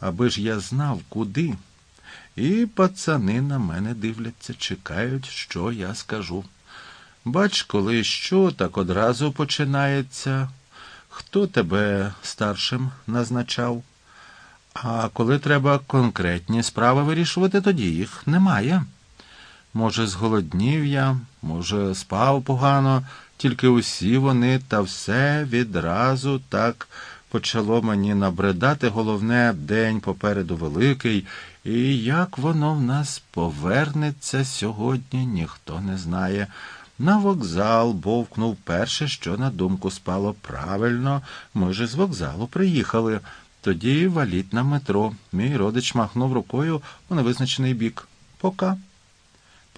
аби ж я знав, куди. І пацани на мене дивляться, чекають, що я скажу. Бач, коли що, так одразу починається. Хто тебе старшим назначав? А коли треба конкретні справи вирішувати, тоді їх немає. Може, зголоднів я, може, спав погано, тільки усі вони та все відразу так почало мені набридати головне день попереду великий, і як воно в нас повернеться сьогодні, ніхто не знає. На вокзал бовкнув перше, що на думку спало правильно. Ми ж з вокзалу приїхали. Тоді валіть на метро. Мій родич махнув рукою у невизначений бік. Пока.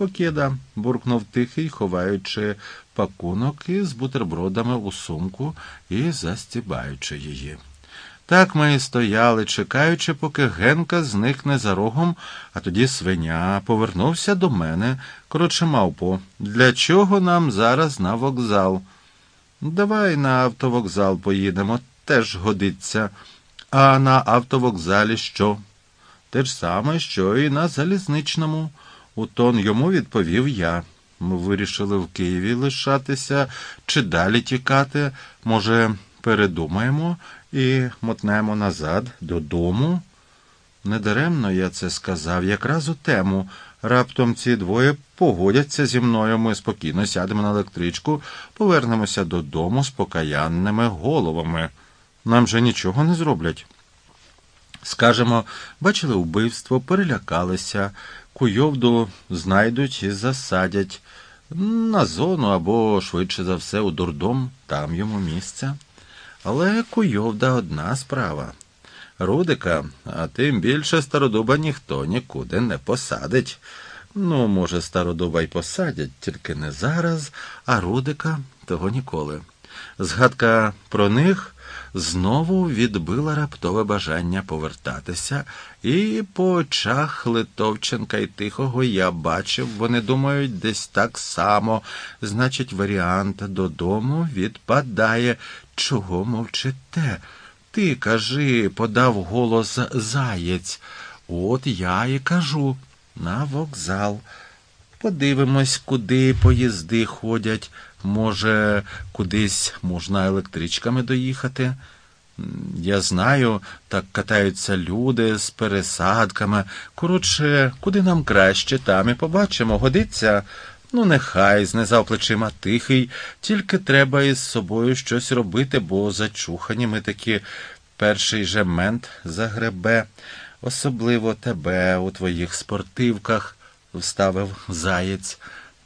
Покеда, буркнув тихий, ховаючи пакунок із бутербродами у сумку і застібаючи її. Так ми і стояли, чекаючи, поки Генка зникне за рогом, а тоді свиня повернувся до мене. Коротше, мавпо, для чого нам зараз на вокзал? Давай на автовокзал поїдемо, теж годиться. А на автовокзалі що? Те ж саме, що і на залізничному. У тон йому відповів я. Ми вирішили в Києві лишатися чи далі тікати. Може, передумаємо і мотнемо назад додому? Недаремно я це сказав, якраз у тему. Раптом ці двоє погодяться зі мною. Ми спокійно сядемо на електричку, повернемося додому з покаянними головами. Нам же нічого не зроблять. Скажемо, бачили вбивство, перелякалися, куйовду знайдуть і засадять на зону або, швидше за все, у дурдом, там йому місце. Але куйовда одна справа. Рудика, а тим більше стародуба ніхто нікуди не посадить. Ну, може, стародуба й посадять, тільки не зараз, а Рудика того ніколи. Згадка про них знову відбила раптове бажання повертатися, і по очах Литовченка і Тихого я бачив, вони думають десь так само. Значить, варіант додому відпадає. Чого мовчите? Ти кажи, подав голос заєць. От я і кажу на вокзал. Подивимось, куди поїзди ходять. Може, кудись можна електричками доїхати. Я знаю, так катаються люди з пересадками. Коротше, куди нам краще, там і побачимо. Годиться. Ну, нехай знизав плечима тихий, тільки треба із собою щось робити, бо зачухані ми такі перший же мент загребе, особливо тебе у твоїх спортивках, вставив заєць.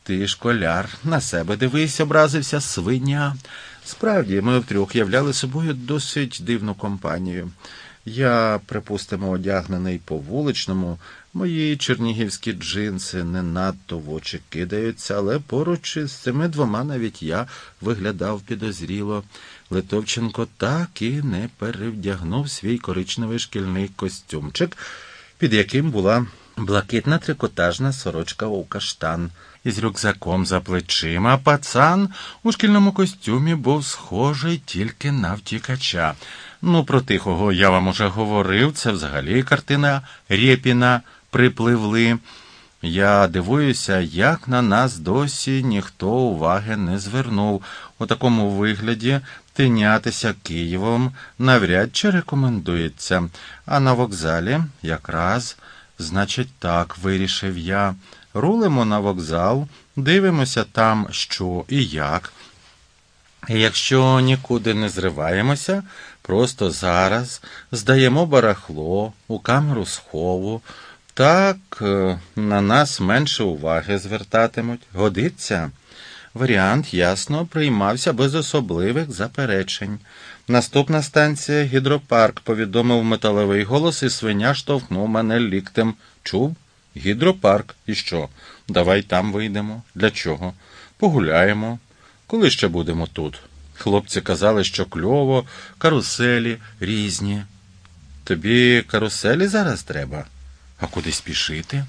Ти школяр, на себе дивись, образився свиня. Справді, ми втрьох являли собою досить дивну компанію. Я, припустимо, одягнений по вуличному, мої чернігівські джинси не надто в очі кидаються, але поруч із цими двома навіть я виглядав підозріло. Литовченко так і не перевдягнув свій коричневий шкільний костюмчик, під яким була блакитна трикотажна сорочка у каштан. Із рюкзаком за плечима пацан у шкільному костюмі був схожий тільки на втікача. Ну, про тихого я вам уже говорив, це взагалі картина Рєпіна припливли. Я дивуюся, як на нас досі ніхто уваги не звернув. У такому вигляді тинятися Києвом навряд чи рекомендується. А на вокзалі якраз, значить, так вирішив я. Рулимо на вокзал, дивимося там, що і як. І Якщо нікуди не зриваємося, просто зараз здаємо барахло у камеру схову, так е, на нас менше уваги звертатимуть. Годиться. Варіант ясно приймався без особливих заперечень. Наступна станція гідропарк, повідомив металевий голос, і свиня штовхнув мене ліктем. Чув? Гідропарк. І що? Давай там вийдемо. Для чого? Погуляємо. Коли ще будемо тут? Хлопці казали, що кльово, каруселі різні. Тобі каруселі зараз треба? А куди спішити?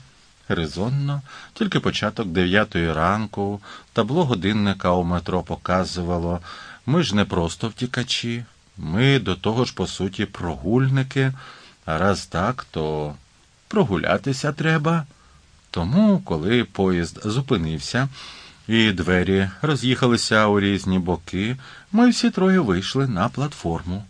Резонно, тільки початок дев'ятої ранку, табло годинника у метро показувало. Ми ж не просто втікачі, ми до того ж, по суті, прогульники. А раз так, то прогулятися треба. Тому, коли поїзд зупинився і двері роз'їхалися у різні боки, ми всі троє вийшли на платформу.